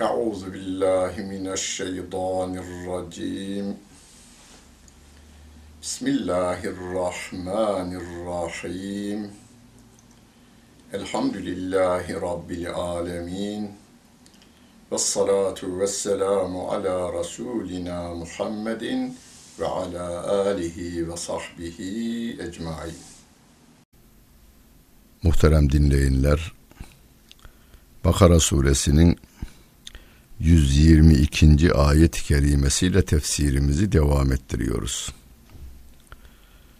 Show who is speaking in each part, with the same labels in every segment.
Speaker 1: أعوذ بالله من الشيطان الرجيم بسم الله الرحمن الرحيم الحمد لله رب العالمين والصلاة والسلام على رسولنا محمد وعلى آله وصحبه أجمعين
Speaker 2: Muhterem dinleyenler, Bakara suresinin 122. ayet-i kerimesiyle tefsirimizi devam ettiriyoruz.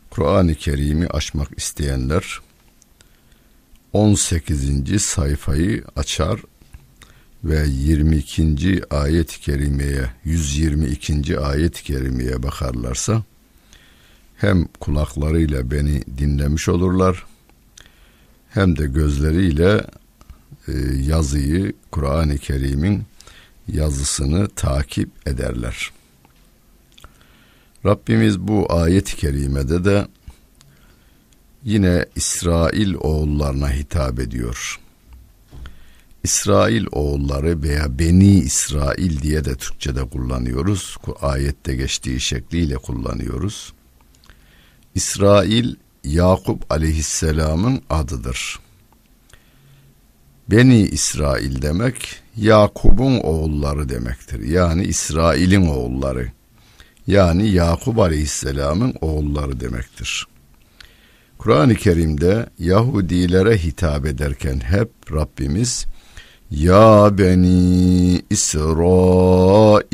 Speaker 2: Kur'an-ı Kerim'i açmak isteyenler 18. sayfayı açar ve 22. ayet-i kerimeye 122. ayet-i kerimeye bakarlarsa hem kulaklarıyla beni dinlemiş olurlar hem de gözleriyle e, yazıyı Kur'an-ı Kerim'in yazısını takip ederler. Rabbimiz bu ayet-i kerimede de yine İsrail oğullarına hitap ediyor. İsrail oğulları veya Beni İsrail diye de Türkçe'de kullanıyoruz. Ayette geçtiği şekliyle kullanıyoruz. İsrail Yakup aleyhisselamın adıdır. Beni İsrail demek Yakup'un oğulları demektir. Yani İsrail'in oğulları. Yani Yakup aleyhisselamın oğulları demektir. Kur'an-ı Kerim'de Yahudilere hitap ederken hep Rabbimiz Ya beni İsrail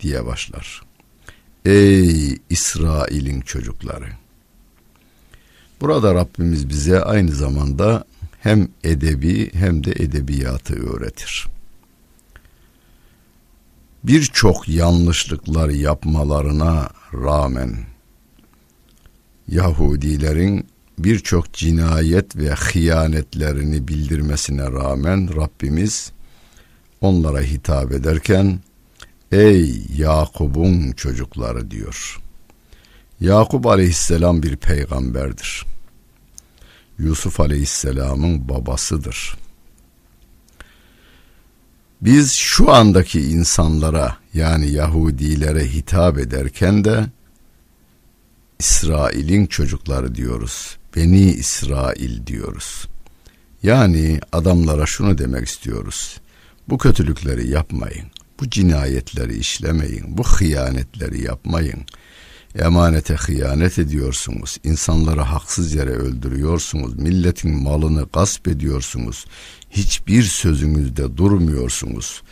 Speaker 2: diye başlar. Ey İsrail'in çocukları. Burada Rabbimiz bize aynı zamanda hem edebi hem de edebiyatı öğretir. Birçok yanlışlıklar yapmalarına rağmen Yahudilerin birçok cinayet ve hıyanetlerini bildirmesine rağmen Rabbimiz onlara hitap ederken ey Yakub'un çocukları diyor. Yakup aleyhisselam bir peygamberdir. Yusuf aleyhisselamın babasıdır. Biz şu andaki insanlara yani Yahudilere hitap ederken de İsrail'in çocukları diyoruz. Beni İsrail diyoruz. Yani adamlara şunu demek istiyoruz. Bu kötülükleri yapmayın. Bu cinayetleri işlemeyin. Bu hıyanetleri yapmayın emanete hıyanet ediyorsunuz. İnsanları haksız yere öldürüyorsunuz. Milletin malını gasp ediyorsunuz. Hiçbir sözünüzde durmuyorsunuz.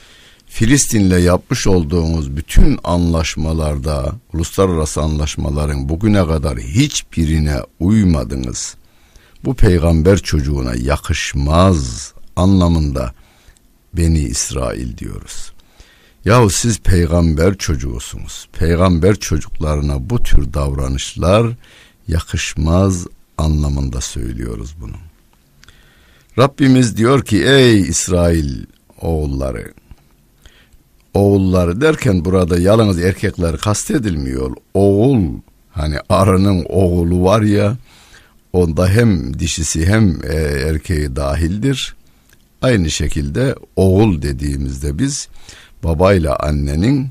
Speaker 2: Filistin'le yapmış olduğunuz bütün anlaşmalarda, uluslararası anlaşmaların bugüne kadar hiçbirine uymadınız. Bu peygamber çocuğuna yakışmaz anlamında Beni İsrail diyoruz. Yahu siz peygamber çocuğusunuz. Peygamber çocuklarına bu tür davranışlar yakışmaz anlamında söylüyoruz bunu. Rabbimiz diyor ki ey İsrail oğulları oğulları derken burada yalnız erkekler kastedilmiyor. Oğul hani arının oğulu var ya onda hem dişisi hem e, erkeği dahildir. Aynı şekilde oğul dediğimizde biz babayla annenin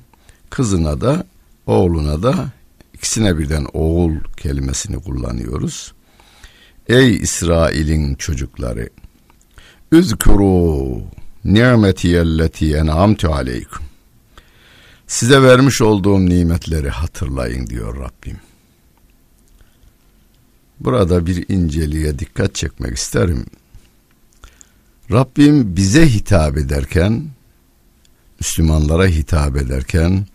Speaker 2: kızına da oğluna da ikisine birden oğul kelimesini kullanıyoruz. Ey İsrail'in çocukları Üzkuru ni'metiyelleti en'amtu aleykum Size vermiş olduğum nimetleri hatırlayın diyor Rabbim. Burada bir inceliğe dikkat çekmek isterim. Rabbim bize hitap ederken Müslümanlara hitap ederken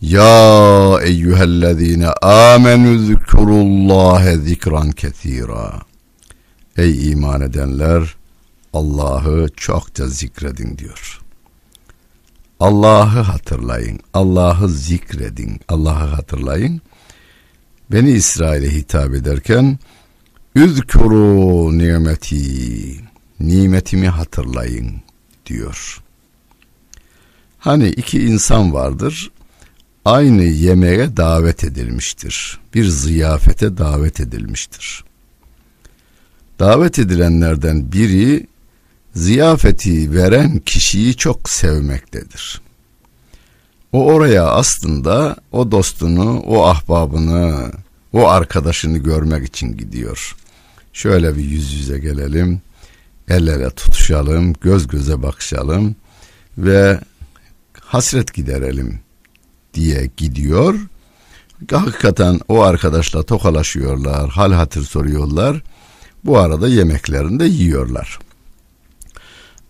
Speaker 2: Ya eyyühellezine amenü zikurullâhe zikran kethira Ey iman edenler Allah'ı çokça zikredin diyor. Allah'ı hatırlayın, Allah'ı zikredin, Allah'ı hatırlayın. Beni İsrail'e hitap ederken Üzkuru nimeti, nimetimi hatırlayın diyor. Hani iki insan vardır. Aynı yemeğe davet edilmiştir. Bir ziyafete davet edilmiştir. Davet edilenlerden biri ziyafeti veren kişiyi çok sevmektedir. O oraya aslında o dostunu, o ahbabını, o arkadaşını görmek için gidiyor. Şöyle bir yüz yüze gelelim, el ele tutuşalım, göz göze bakışalım ve hasret giderelim diye gidiyor. Hakikaten o arkadaşla tokalaşıyorlar, hal hatır soruyorlar. Bu arada yemeklerini de yiyorlar.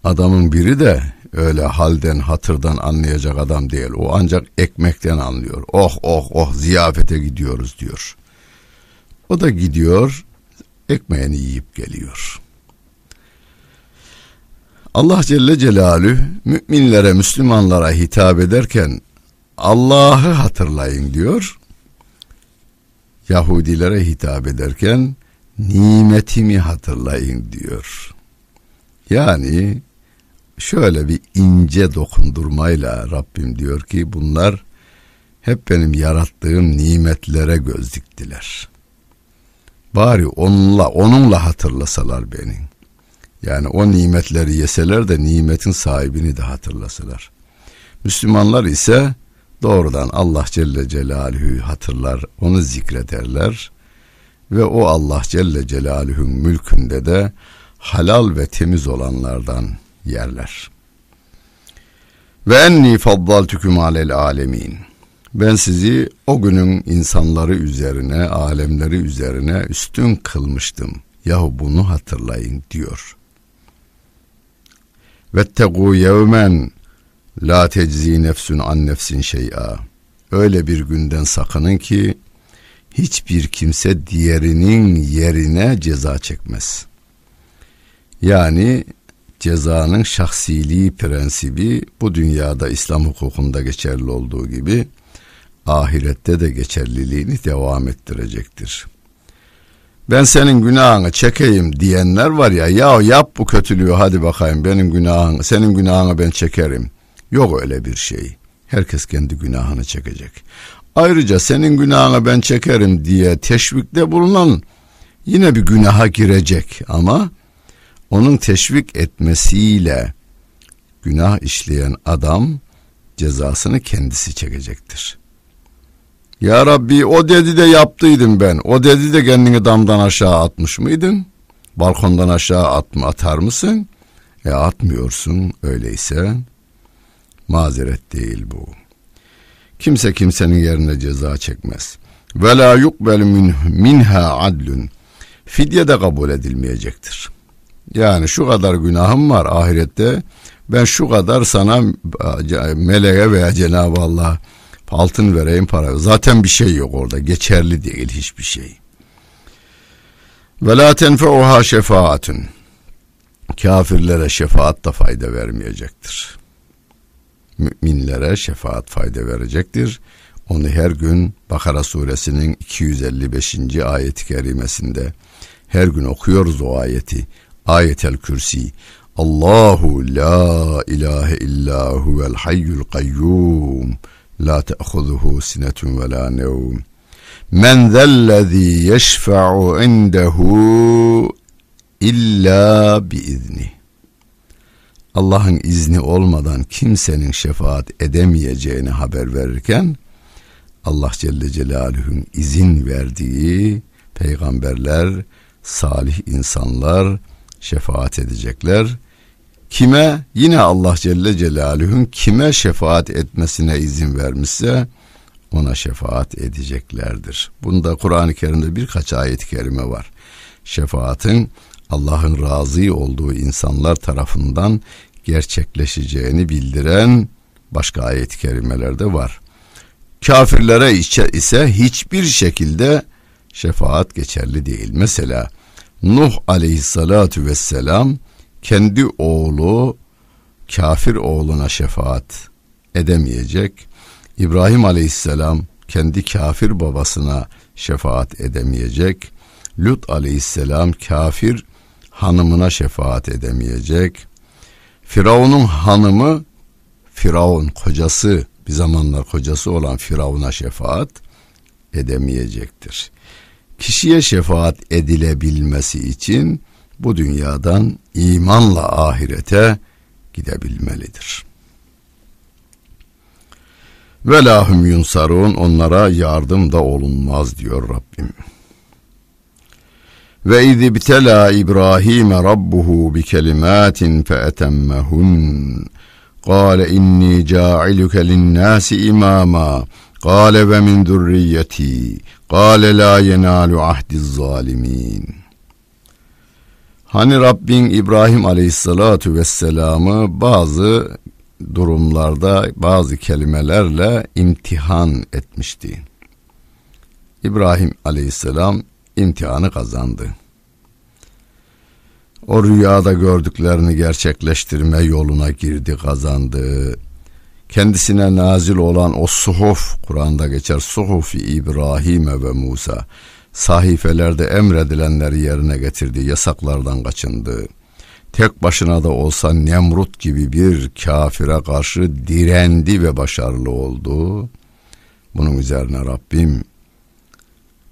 Speaker 2: Adamın biri de öyle halden hatırdan anlayacak adam değil. O ancak ekmekten anlıyor. Oh oh oh ziyafete gidiyoruz diyor. O da gidiyor ekmeğini yiyip geliyor. Allah Celle Celalü müminlere, Müslümanlara hitap ederken Allah'ı hatırlayın diyor. Yahudilere hitap ederken nimetimi hatırlayın diyor. Yani şöyle bir ince dokundurmayla Rabbim diyor ki bunlar hep benim yarattığım nimetlere göz diktiler. Bari onunla onunla hatırlasalar beni. Yani o nimetleri yeseler de nimetin sahibini de hatırlasalar. Müslümanlar ise doğrudan Allah Celle Celaluhu hatırlar, onu zikrederler ve o Allah Celle Celaluhu'nun mülkünde de halal ve temiz olanlardan yerler. Ve enni faddaltüküm alel alemin. Ben sizi o günün insanları üzerine, alemleri üzerine üstün kılmıştım. Yahu bunu hatırlayın diyor. Vettegû yevmen la teczi nefsün an nefsin şey'a. Öyle bir günden sakının ki hiçbir kimse diğerinin yerine ceza çekmez. Yani cezanın şahsiliği prensibi bu dünyada İslam hukukunda geçerli olduğu gibi ahirette de geçerliliğini devam ettirecektir. Ben senin günahını çekeyim diyenler var ya ya yap bu kötülüğü hadi bakayım benim günahın senin günahını ben çekerim. Yok öyle bir şey. Herkes kendi günahını çekecek. Ayrıca senin günahını ben çekerim diye teşvikte bulunan yine bir günaha girecek ama onun teşvik etmesiyle günah işleyen adam cezasını kendisi çekecektir. Ya Rabbi o dedi de yaptıydım ben. O dedi de kendini damdan aşağı atmış mıydın? Balkondan aşağı atma atar mısın? E atmıyorsun öyleyse mazeret değil bu. Kimse kimsenin yerine ceza çekmez. Ve la yukbel minha adlun. Fidye de kabul edilmeyecektir. Yani şu kadar günahım var ahirette. Ben şu kadar sana meleğe veya Cenab-ı Allah altın vereyim para. Zaten bir şey yok orada. Geçerli değil hiçbir şey. Ve la tenfeuha şefaatun. Kafirlere şefaat da fayda vermeyecektir. Müminlere şefaat fayda verecektir. Onu her gün Bakara suresinin 255. ayet-i kerimesinde her gün okuyoruz o ayeti. Ayetel Kürsi. Allahu la ilahe illa huvel hayyul kayyum. La te'huzuhu sinetun ve la nevm. Men zellezî yeşfe'u indehu illa biizni. Allah'ın izni olmadan kimsenin şefaat edemeyeceğini haber verirken Allah Celle Celaluhu'nun izin verdiği peygamberler, salih insanlar şefaat edecekler. Kime? Yine Allah Celle Celaluhu'nun kime şefaat etmesine izin vermişse ona şefaat edeceklerdir. Bunda Kur'an-ı Kerim'de birkaç ayet-i kerime var. Şefaatin Allah'ın razı olduğu insanlar tarafından gerçekleşeceğini bildiren başka ayet-i kerimelerde var. Kafirlere ise hiçbir şekilde şefaat geçerli değil. Mesela Nuh aleyhissalatu vesselam kendi oğlu kafir oğluna şefaat edemeyecek. İbrahim aleyhisselam kendi kafir babasına şefaat edemeyecek. Lut aleyhisselam kafir hanımına şefaat edemeyecek. Firavun'un hanımı Firavun kocası bir zamanlar kocası olan Firavun'a şefaat edemeyecektir. Kişiye şefaat edilebilmesi için bu dünyadan imanla ahirete gidebilmelidir. Ve lahum yunsarun onlara yardım da olunmaz diyor Rabbim. Ve iz ibtela İbrahim rabbuhu bi kelimatin fe etemmehun. Kale inni ca'iluke linnâsi imama. Kale ve min zurriyeti. Kale la yenalu ahdiz zalimin. Hani Rabbin İbrahim aleyhissalatu vesselamı bazı durumlarda bazı kelimelerle imtihan etmişti. İbrahim aleyhisselam imtihanı kazandı. O rüyada gördüklerini gerçekleştirme yoluna girdi, kazandı. Kendisine nazil olan o suhuf, Kur'an'da geçer suhufi İbrahim'e ve Musa, sahifelerde emredilenleri yerine getirdi, yasaklardan kaçındı. Tek başına da olsa Nemrut gibi bir kafire karşı direndi ve başarılı oldu. Bunun üzerine Rabbim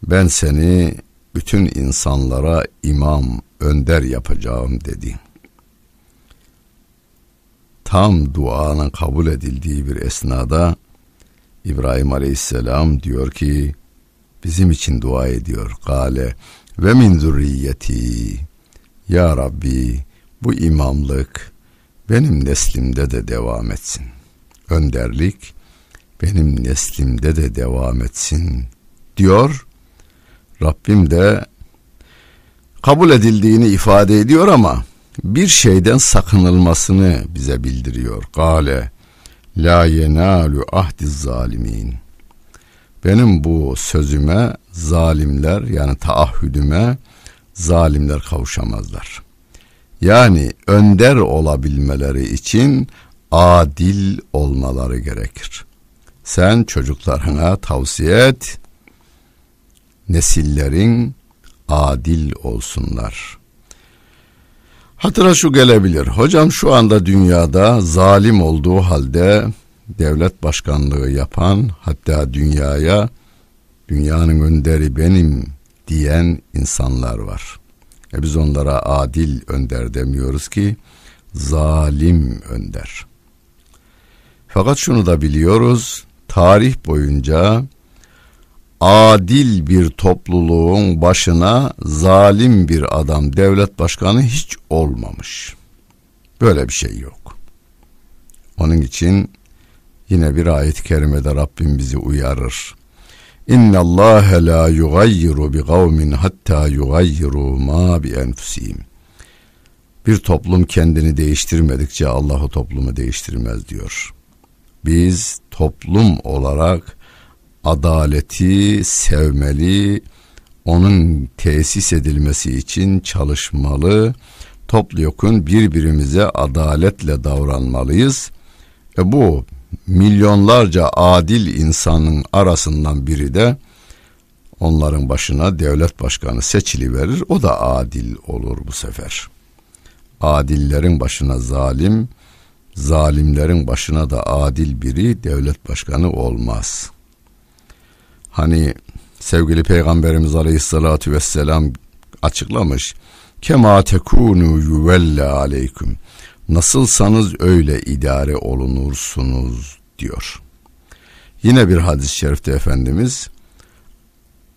Speaker 2: ben seni bütün insanlara imam, önder yapacağım dedi. Tam duanın kabul edildiği bir esnada İbrahim Aleyhisselam diyor ki bizim için dua ediyor. Kale ve min zürriyeti ya Rabbi bu imamlık benim neslimde de devam etsin. Önderlik benim neslimde de devam etsin diyor. Rabbim de kabul edildiğini ifade ediyor ama bir şeyden sakınılmasını bize bildiriyor. Gale la yenalu ahdiz zalimin. Benim bu sözüme zalimler yani taahhüdüme zalimler kavuşamazlar. Yani önder olabilmeleri için adil olmaları gerekir. Sen çocuklarına tavsiye et, nesillerin adil olsunlar. Hatıra şu gelebilir. Hocam şu anda dünyada zalim olduğu halde devlet başkanlığı yapan hatta dünyaya dünyanın önderi benim diyen insanlar var. E biz onlara adil önder demiyoruz ki zalim önder. Fakat şunu da biliyoruz. Tarih boyunca adil bir topluluğun başına zalim bir adam devlet başkanı hiç olmamış. Böyle bir şey yok. Onun için yine bir ayet-i kerimede Rabbim bizi uyarır. İnna Allah la yugayyiru bi kavmin hatta yugayyiru ma bi enfusihim. Bir toplum kendini değiştirmedikçe Allah o toplumu değiştirmez diyor. Biz toplum olarak adaleti sevmeli, onun tesis edilmesi için çalışmalı, topluyokun birbirimize adaletle davranmalıyız. E bu milyonlarca adil insanın arasından biri de onların başına devlet başkanı seçili verir. O da adil olur bu sefer. Adillerin başına zalim, zalimlerin başına da adil biri devlet başkanı olmaz. Hani sevgili Peygamberimiz Aleyhisselatü Vesselam açıklamış. Kema tekunu yuvelle aleyküm nasılsanız öyle idare olunursunuz diyor. Yine bir hadis-i şerifte Efendimiz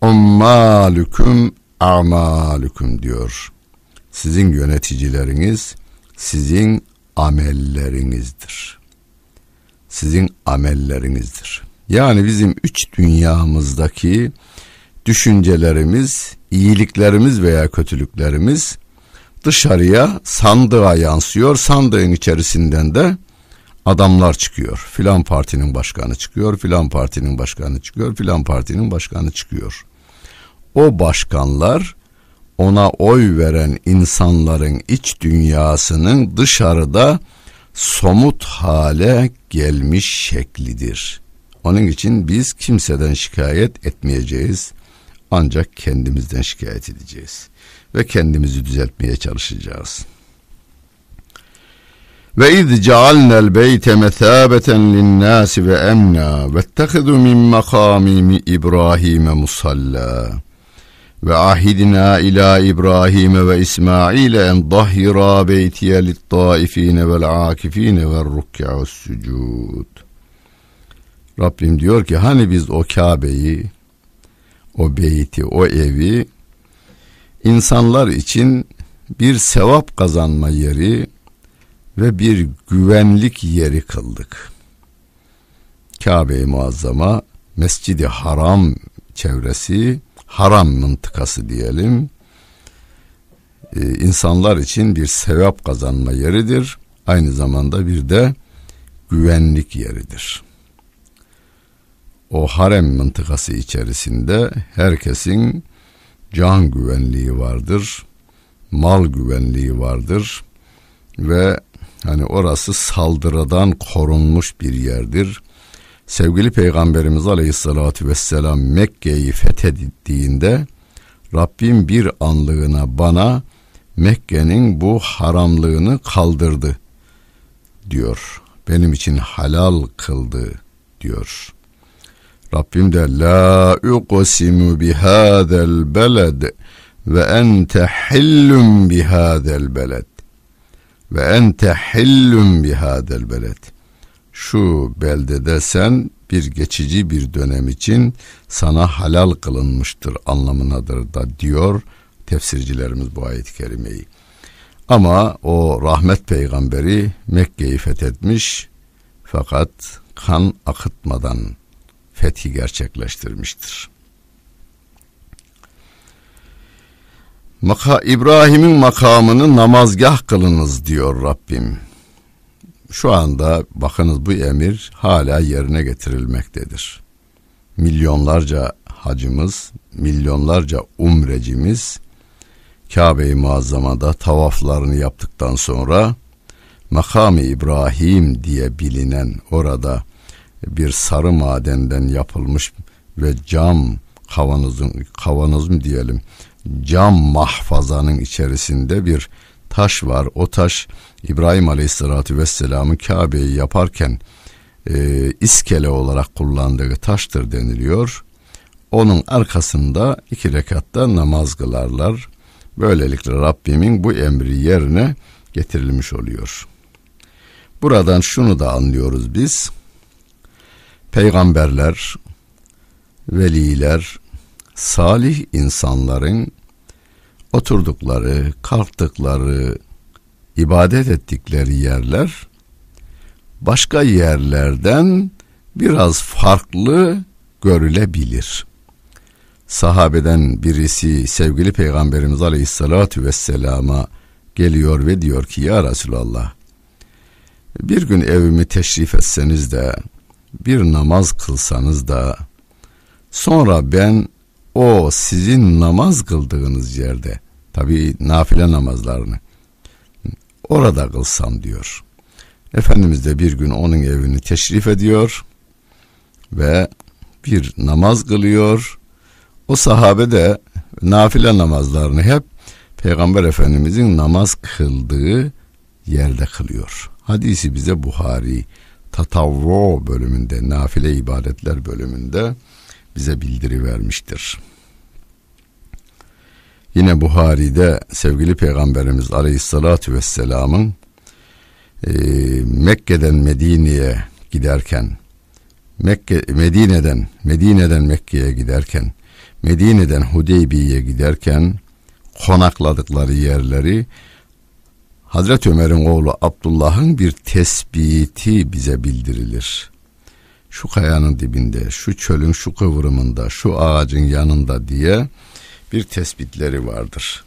Speaker 2: ummalüküm amalüküm diyor. Sizin yöneticileriniz sizin amellerinizdir. Sizin amellerinizdir. Yani bizim üç dünyamızdaki düşüncelerimiz, iyiliklerimiz veya kötülüklerimiz dışarıya sandığa yansıyor. Sandığın içerisinden de adamlar çıkıyor. Filan partinin başkanı çıkıyor, filan partinin başkanı çıkıyor, filan partinin başkanı çıkıyor. O başkanlar ona oy veren insanların iç dünyasının dışarıda somut hale gelmiş şeklidir. Onun için biz kimseden şikayet etmeyeceğiz. Ancak kendimizden şikayet edeceğiz ve kendimizi düzeltmeye çalışacağız. Ve iz cealnel beyte mesabeten linnâsi ve emna vettehidu min makami İbrahim musalla ve ahidina ila İbrahim ve İsmail en dahira beytiye lit taifine vel akifine ve ruk'a sucud. Rabbim diyor ki hani biz o Kabe'yi, o beyti, o evi insanlar için bir sevap kazanma yeri ve bir güvenlik yeri kıldık. Kabe-i Muazzama, Mescidi Haram çevresi, haram mıntıkası diyelim. Ee, insanlar için bir sevap kazanma yeridir. Aynı zamanda bir de güvenlik yeridir. O harem mıntıkası içerisinde herkesin can güvenliği vardır, mal güvenliği vardır ve hani orası saldırıdan korunmuş bir yerdir. Sevgili Peygamberimiz Aleyhisselatü Vesselam Mekke'yi fethettiğinde Rabbim bir anlığına bana Mekke'nin bu haramlığını kaldırdı diyor. Benim için halal kıldı diyor. Rabbim de la uqsimu bihadel beled ve ente hillum bihadel beled ve ente hillum bihadel beled şu beldede sen bir geçici bir dönem için sana halal kılınmıştır anlamınadır da diyor tefsircilerimiz bu ayet-i kerimeyi. Ama o rahmet peygamberi Mekke'yi fethetmiş fakat kan akıtmadan fethi gerçekleştirmiştir. Maka İbrahim'in makamını namazgah kılınız diyor Rabbim. Şu anda bakınız bu emir hala yerine getirilmektedir. Milyonlarca hacımız, milyonlarca umrecimiz Kabe-i Muazzama'da tavaflarını yaptıktan sonra Makam-ı İbrahim diye bilinen orada bir sarı madenden yapılmış ve cam kavanozun kavanoz mu diyelim cam mahfazanın içerisinde bir taş var. O taş İbrahim Aleyhisselatü Vesselam'ın Kabe'yi yaparken e, iskele olarak kullandığı taştır deniliyor. Onun arkasında iki rekatta namaz kılarlar. Böylelikle Rabbimin bu emri yerine getirilmiş oluyor. Buradan şunu da anlıyoruz biz. Peygamberler, veliler, salih insanların oturdukları, kalktıkları, ibadet ettikleri yerler başka yerlerden biraz farklı görülebilir. Sahabeden birisi sevgili Peygamberimiz Aleyhisselatü Vesselam'a geliyor ve diyor ki ya Resulallah bir gün evimi teşrif etseniz de bir namaz kılsanız da sonra ben o sizin namaz kıldığınız yerde tabi nafile namazlarını orada kılsam diyor. Efendimiz de bir gün onun evini teşrif ediyor ve bir namaz kılıyor. O sahabe de nafile namazlarını hep Peygamber Efendimizin namaz kıldığı yerde kılıyor. Hadisi bize Buhari Tatavvo bölümünde, nafile ibadetler bölümünde bize bildiri vermiştir. Yine Buhari'de sevgili Peygamberimiz Aleyhisselatü Vesselam'ın e, Mekke'den Medine'ye giderken Mekke Medine'den Medine'den Mekke'ye giderken Medine'den Hudeybiye'ye giderken konakladıkları yerleri Hazreti Ömer'in oğlu Abdullah'ın bir tespiti bize bildirilir. Şu kayanın dibinde, şu çölün şu kıvrımında, şu ağacın yanında diye bir tespitleri vardır.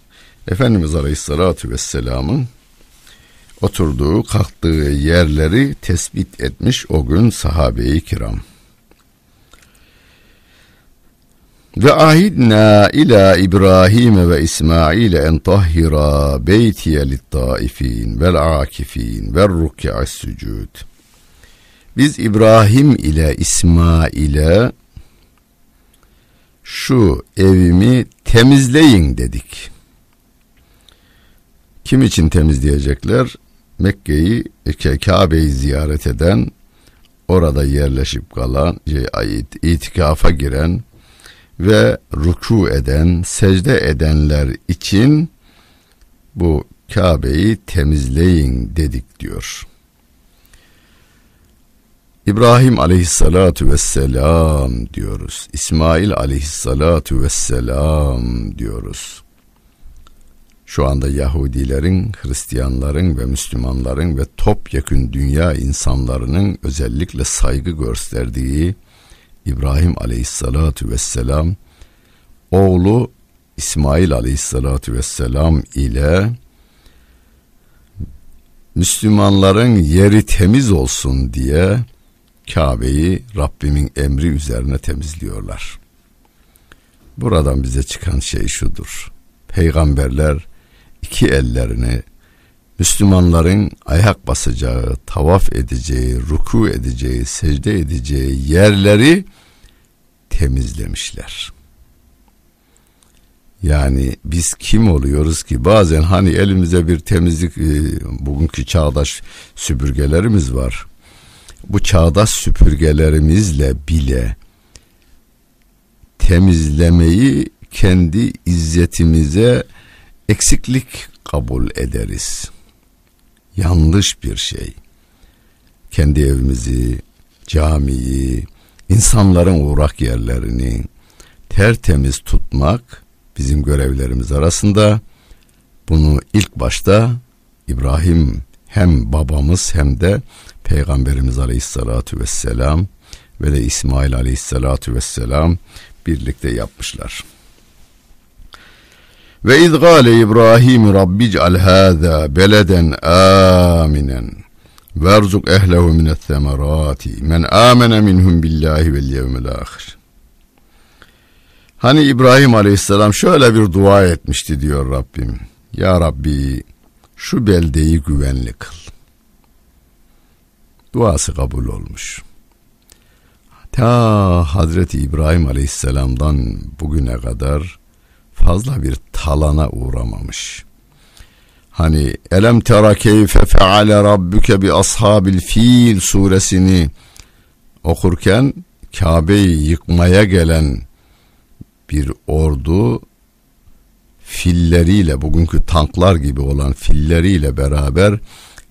Speaker 2: Efendimiz Aleyhisselatü Vesselam'ın oturduğu, kalktığı yerleri tespit etmiş o gün sahabe-i kiram. Ve ahidna ila İbrahim ve İsmail en tahhira beytiye lit-taifin vel akifin ve ruk'a'is sucud. Biz İbrahim ile İsmail'e şu evimi temizleyin dedik. Kim için temizleyecekler? Mekke'yi, Kabe'yi ziyaret eden, orada yerleşip kalan, şey, itikafa giren ve ruku eden, secde edenler için bu Kabe'yi temizleyin dedik diyor. İbrahim aleyhissalatu vesselam diyoruz. İsmail aleyhissalatu vesselam diyoruz. Şu anda Yahudilerin, Hristiyanların ve Müslümanların ve topyekün dünya insanlarının özellikle saygı gösterdiği İbrahim aleyhissalatu vesselam oğlu İsmail aleyhissalatu vesselam ile Müslümanların yeri temiz olsun diye Kabe'yi Rabbimin emri üzerine temizliyorlar. Buradan bize çıkan şey şudur. Peygamberler iki ellerini Müslümanların ayak basacağı, tavaf edeceği, ruku edeceği, secde edeceği yerleri temizlemişler. Yani biz kim oluyoruz ki bazen hani elimize bir temizlik e, bugünkü çağdaş süpürgelerimiz var. Bu çağdaş süpürgelerimizle bile temizlemeyi kendi izzetimize eksiklik kabul ederiz. Yanlış bir şey. Kendi evimizi, camiyi, insanların uğrak yerlerini tertemiz tutmak bizim görevlerimiz arasında. Bunu ilk başta İbrahim hem babamız hem de Peygamberimiz Aleyhisselatü Vesselam ve de İsmail Aleyhisselatü Vesselam birlikte yapmışlar. Ve iz gâle İbrahim Rabbic'al hâzâ beleden âminen verzuk ehlehu minet semerâti men âmene minhum billahi vel yevmil âhir. Hani İbrahim Aleyhisselam şöyle bir dua etmişti diyor Rabbim. Ya Rabbi şu beldeyi güvenli kıl. Duası kabul olmuş. Ta Hazreti İbrahim Aleyhisselam'dan bugüne kadar fazla bir talana uğramamış. Hani elem tera keyfe feale rabbuke bi ashabil fil suresini okurken Kabe'yi yıkmaya gelen bir ordu filleriyle bugünkü tanklar gibi olan filleriyle beraber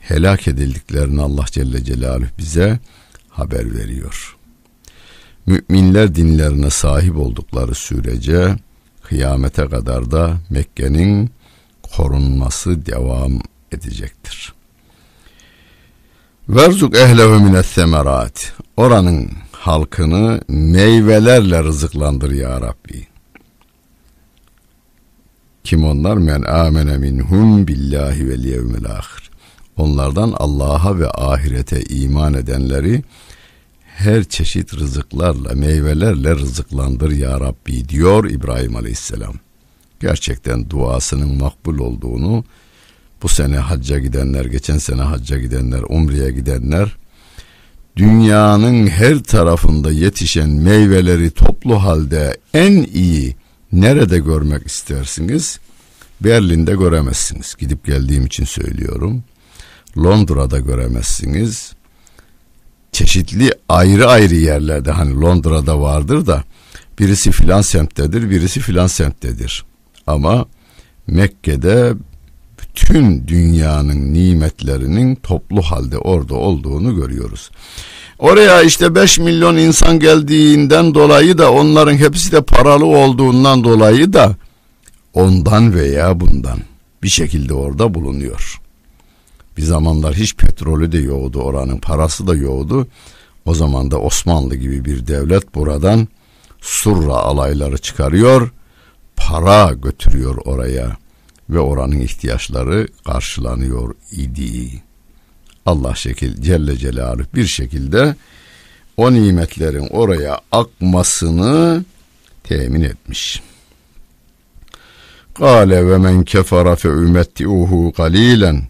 Speaker 2: helak edildiklerini Allah Celle Celaluhu bize haber veriyor. Müminler dinlerine sahip oldukları sürece kıyamete kadar da Mekke'nin korunması devam edecektir. Verzuk ehlehu minet semerat. Oranın halkını meyvelerle rızıklandır ya Rabbi. Kim onlar? Men amene minhum billahi vel yevmil ahir. Onlardan Allah'a ve ahirete iman edenleri her çeşit rızıklarla, meyvelerle rızıklandır ya Rabbi diyor İbrahim Aleyhisselam. Gerçekten duasının makbul olduğunu bu sene hacca gidenler, geçen sene hacca gidenler, umreye gidenler dünyanın her tarafında yetişen meyveleri toplu halde en iyi nerede görmek istersiniz? Berlin'de göremezsiniz. Gidip geldiğim için söylüyorum. Londra'da göremezsiniz. Çeşitli ayrı ayrı yerlerde hani Londra'da vardır da birisi filan semttedir, birisi filan semttedir. Ama Mekke'de bütün dünyanın nimetlerinin toplu halde orada olduğunu görüyoruz. Oraya işte 5 milyon insan geldiğinden dolayı da onların hepsi de paralı olduğundan dolayı da ondan veya bundan bir şekilde orada bulunuyor. Bir zamanlar hiç petrolü de yoğdu oranın parası da yoğdu. O zaman da Osmanlı gibi bir devlet buradan surra alayları çıkarıyor, para götürüyor oraya ve oranın ihtiyaçları karşılanıyor idi. Allah şekil Celle Celaluhu bir şekilde o nimetlerin oraya akmasını temin etmiş. Kale ve men kefara fe ümetti'uhu galilen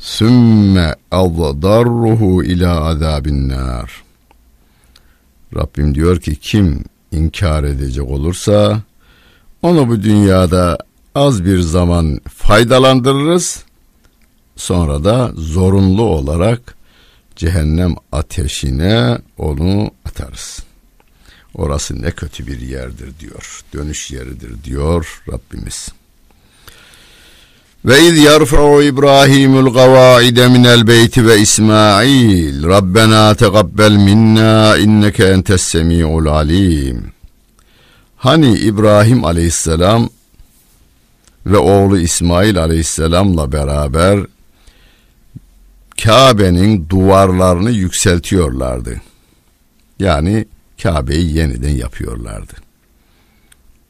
Speaker 2: sümme azdarruhu ila azabin nar. Rabbim diyor ki kim inkar edecek olursa onu bu dünyada az bir zaman faydalandırırız. Sonra da zorunlu olarak cehennem ateşine onu atarız. Orası ne kötü bir yerdir diyor. Dönüş yeridir diyor Rabbimiz. Ve iz yerfa'u İbrahimul gavaide minel beyti ve İsmail Rabbena tegabbel minna inneke entes semi'ul alim. Hani İbrahim aleyhisselam ve oğlu İsmail aleyhisselamla beraber Kabe'nin duvarlarını yükseltiyorlardı. Yani Kabe'yi yeniden yapıyorlardı.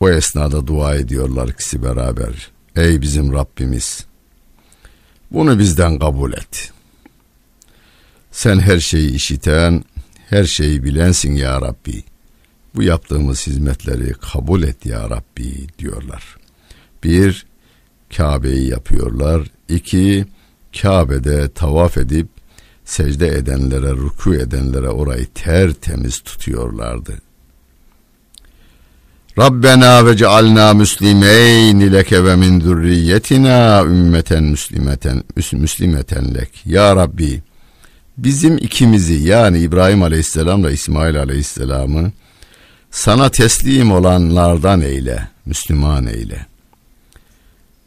Speaker 2: O esnada dua ediyorlar ikisi beraber. Ey bizim Rabbimiz bunu bizden kabul et. Sen her şeyi işiten, her şeyi bilensin ya Rabbi. Bu yaptığımız hizmetleri kabul et ya Rabbi diyorlar. Bir, Kabe'yi yapıyorlar. İki, Kabe'de tavaf edip secde edenlere, ruku edenlere orayı tertemiz tutuyorlardı. Rabbena ve cealna müslimeyni leke ve min zürriyetina ümmeten müslimeten müslimeten lek. Ya Rabbi bizim ikimizi yani İbrahim Aleyhisselamla İsmail Aleyhisselam'ı sana teslim olanlardan eyle, Müslüman eyle.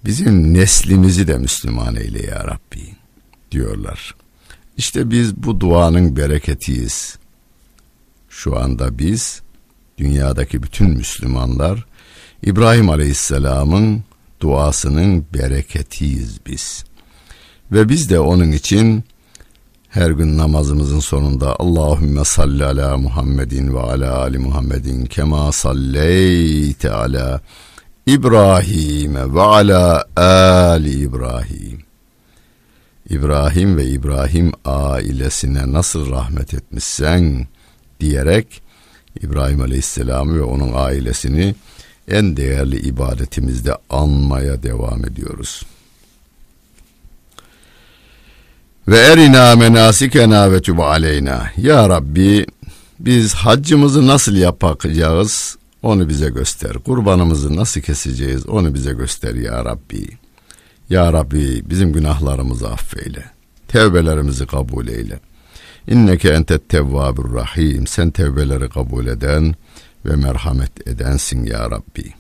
Speaker 2: Bizim neslimizi de Müslüman eyle ya Rabbi diyorlar. İşte biz bu duanın bereketiyiz. Şu anda biz dünyadaki bütün Müslümanlar İbrahim Aleyhisselam'ın duasının bereketiyiz biz. Ve biz de onun için her gün namazımızın sonunda Allahümme salli ala Muhammedin ve ala ali Muhammedin kema salleyte ala İbrahim ve ala ali İbrahim. İbrahim ve İbrahim ailesine nasıl rahmet etmişsen diyerek İbrahim Aleyhisselam'ı ve onun ailesini en değerli ibadetimizde anmaya devam ediyoruz. Ve erina menasikena ve tub aleyna. Ya Rabbi biz haccımızı nasıl yapacağız onu bize göster. Kurbanımızı nasıl keseceğiz onu bize göster ya Rabbi. Ya Rabbi bizim günahlarımızı affeyle. Tevbelerimizi kabul eyle. İnneke entet tevvabur rahim. Sen tevbeleri kabul eden ve merhamet edensin ya Rabbi.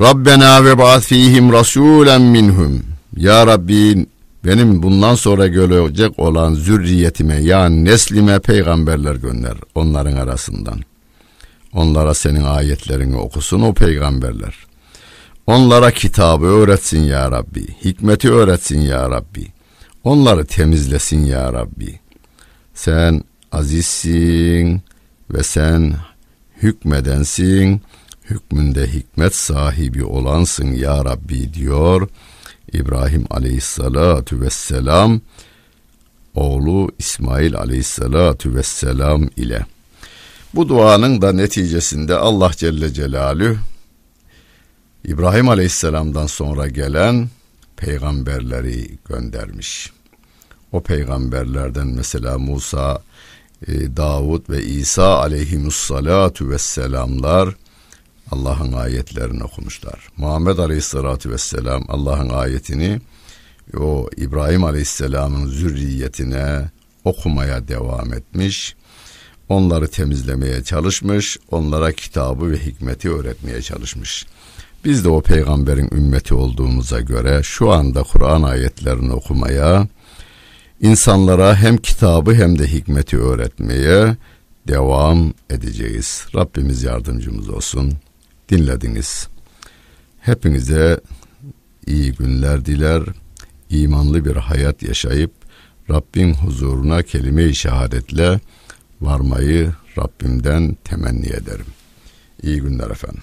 Speaker 2: Rabbena ve ba'at fihim rasulen minhum. Ya Rabbi benim bundan sonra gelecek olan zürriyetime yani neslime peygamberler gönder onların arasından. Onlara senin ayetlerini okusun o peygamberler. Onlara kitabı öğretsin ya Rabbi. Hikmeti öğretsin ya Rabbi. Onları temizlesin ya Rabbi. Sen azizsin ve sen hükmedensin. Hükmünde hikmet sahibi olansın ya Rabbi diyor. İbrahim aleyhissalatu vesselam oğlu İsmail aleyhissalatu vesselam ile. Bu duanın da neticesinde Allah Celle Celaluhu İbrahim Aleyhisselam'dan sonra gelen peygamberleri göndermiş. O peygamberlerden mesela Musa, e, Davud ve İsa aleyhimussalatu vesselamlar Allah'ın ayetlerini okumuşlar. Muhammed aleyhissalatu vesselam Allah'ın ayetini o İbrahim aleyhisselamın zürriyetine okumaya devam etmiş. Onları temizlemeye çalışmış, onlara kitabı ve hikmeti öğretmeye çalışmış. Biz de o peygamberin ümmeti olduğumuza göre şu anda Kur'an ayetlerini okumaya, insanlara hem kitabı hem de hikmeti öğretmeye devam edeceğiz. Rabbimiz yardımcımız olsun. Dinlediniz. Hepinize iyi günler diler, imanlı bir hayat yaşayıp Rabbin huzuruna kelime-i şehadetle varmayı Rabbimden temenni ederim. İyi günler efendim.